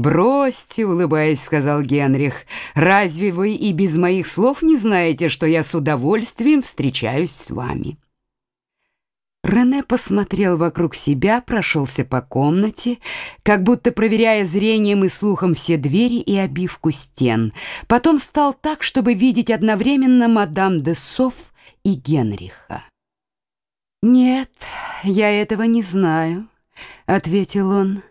«Бросьте», — улыбаясь, сказал Генрих, «разве вы и без моих слов не знаете, что я с удовольствием встречаюсь с вами?» Рене посмотрел вокруг себя, прошелся по комнате, как будто проверяя зрением и слухом все двери и обивку стен. Потом стал так, чтобы видеть одновременно мадам де Соф и Генриха. «Нет, я этого не знаю», — ответил он.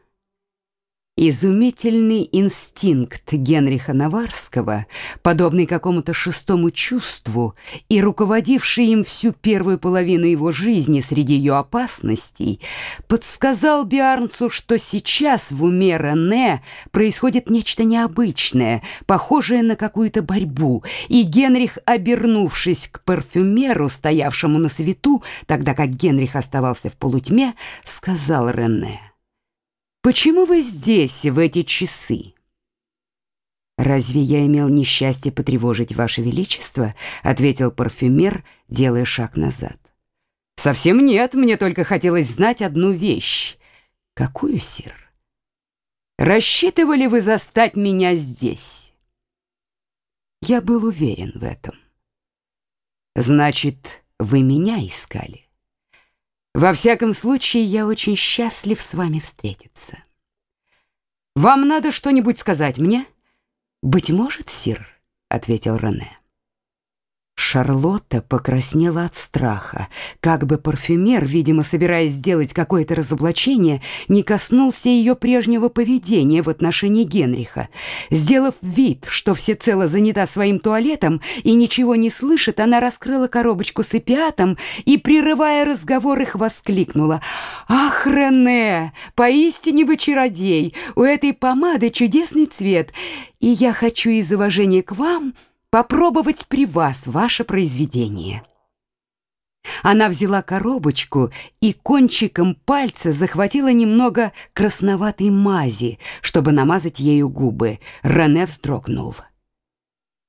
Изумительный инстинкт Генриха Наварского, подобный какому-то шестому чувству и руководивший им всю первую половину его жизни среди ее опасностей, подсказал Биарнцу, что сейчас в уме происходит нечто необычное, похожее на какую-то борьбу, и Генрих, обернувшись к парфюмеру, стоявшему на свету, тогда как Генрих оставался в полутьме, сказал Рене — Почему вы здесь в эти часы? Разве я имел несчастье потревожить ваше величество? ответил парфюмер, делая шаг назад. Совсем нет, мне только хотелось знать одну вещь. Какую, сир? Рассчитывали вы застать меня здесь? Я был уверен в этом. Значит, вы меня искали? Во всяком случае, я очень счастлив с вами встретиться. Вам надо что-нибудь сказать мне? Быть может, сир, ответил Рене. Шарлотта покраснела от страха, как бы парфюмер, видимо, собираясь сделать какое-то разоблачение, не коснулся ее прежнего поведения в отношении Генриха. Сделав вид, что всецело занята своим туалетом и ничего не слышит, она раскрыла коробочку с опиатом и, прерывая разговор, их воскликнула. «Ах, Рене, поистине вы чародей! У этой помады чудесный цвет, и я хочу из уважения к вам...» попробовать при вас ваше произведение». Она взяла коробочку и кончиком пальца захватила немного красноватой мази, чтобы намазать ею губы. Рене вздрогнул.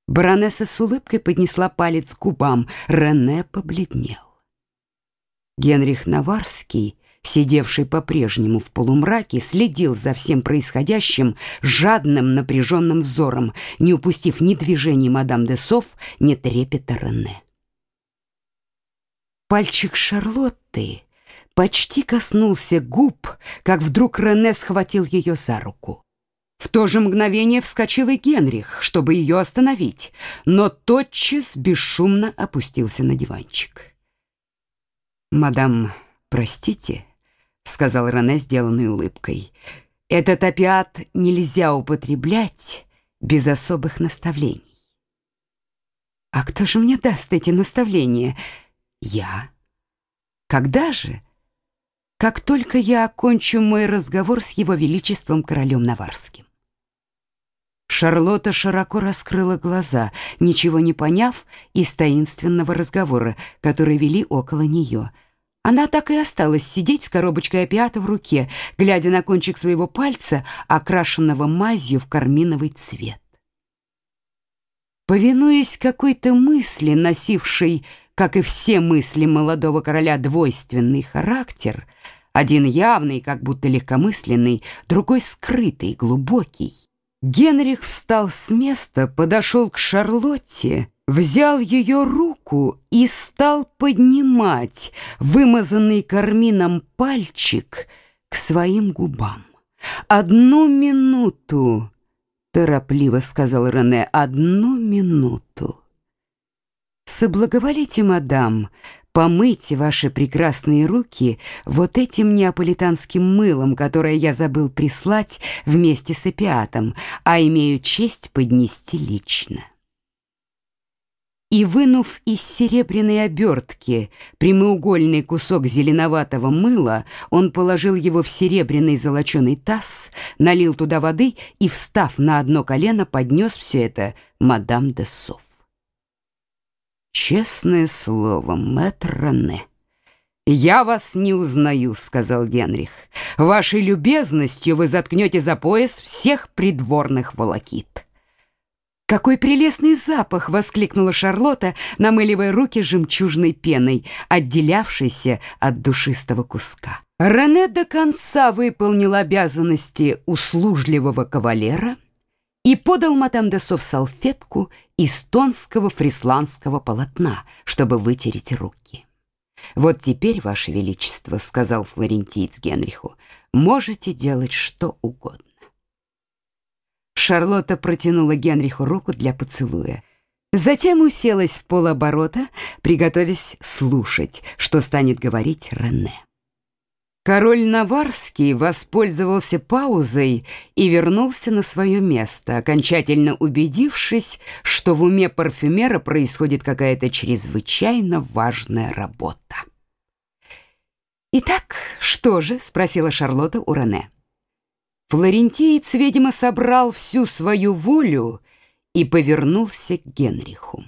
Баронесса с улыбкой поднесла палец к губам. Рене побледнел. Генрих Наварский сидевший по-прежнему в полумраке, следил за всем происходящим жадным напряженным взором, не упустив ни движений мадам де Соф, ни трепета Рене. Пальчик Шарлотты почти коснулся губ, как вдруг Рене схватил ее за руку. В то же мгновение вскочил и Генрих, чтобы ее остановить, но тотчас бесшумно опустился на диванчик. «Мадам, простите», сказал Рене, сделанной улыбкой. Этот опиат нельзя употреблять без особых наставлений. А кто же мне даст эти наставления? Я. Когда же? Как только я окончу мой разговор с его величеством королем Наварским. Шарлотта широко раскрыла глаза, ничего не поняв из таинственного разговора, который вели около нее — она так и осталась сидеть с коробочкой опиата в руке, глядя на кончик своего пальца, окрашенного мазью в карминовый цвет. Повинуясь какой-то мысли, носившей, как и все мысли молодого короля, двойственный характер, один явный, как будто легкомысленный, другой скрытый, глубокий, Генрих встал с места, подошел к Шарлотте, взял ее руку и стал поднимать вымазанный кармином пальчик к своим губам. «Одну минуту!» — торопливо сказал Рене. «Одну минуту!» «Соблаговолите, мадам, помыть ваши прекрасные руки вот этим неаполитанским мылом, которое я забыл прислать вместе с опиатом, а имею честь поднести лично» и, вынув из серебряной обертки прямоугольный кусок зеленоватого мыла, он положил его в серебряный золоченый таз, налил туда воды и, встав на одно колено, поднес все это мадам де Соф. «Честное слово, мэтр Рене, «Я вас не узнаю», — сказал Генрих. «Вашей любезностью вы заткнете за пояс всех придворных волокит». «Какой прелестный запах!» — воскликнула Шарлотта, намыливая руки жемчужной пеной, отделявшейся от душистого куска. Рене до конца выполнил обязанности услужливого кавалера и подал мадам де Соф салфетку из тонского фрисландского полотна, чтобы вытереть руки. «Вот теперь, Ваше Величество, — сказал флорентиец Генриху, — можете делать что угодно». Шарлотта протянула Генриху руку для поцелуя. Затем уселась в полоборота, приготовясь слушать, что станет говорить Рене. Король Наварский воспользовался паузой и вернулся на свое место, окончательно убедившись, что в уме парфюмера происходит какая-то чрезвычайно важная работа. «Итак, что же?» — спросила Шарлотта у Рене. Флорентиец, видимо, собрал всю свою волю и повернулся к Генриху.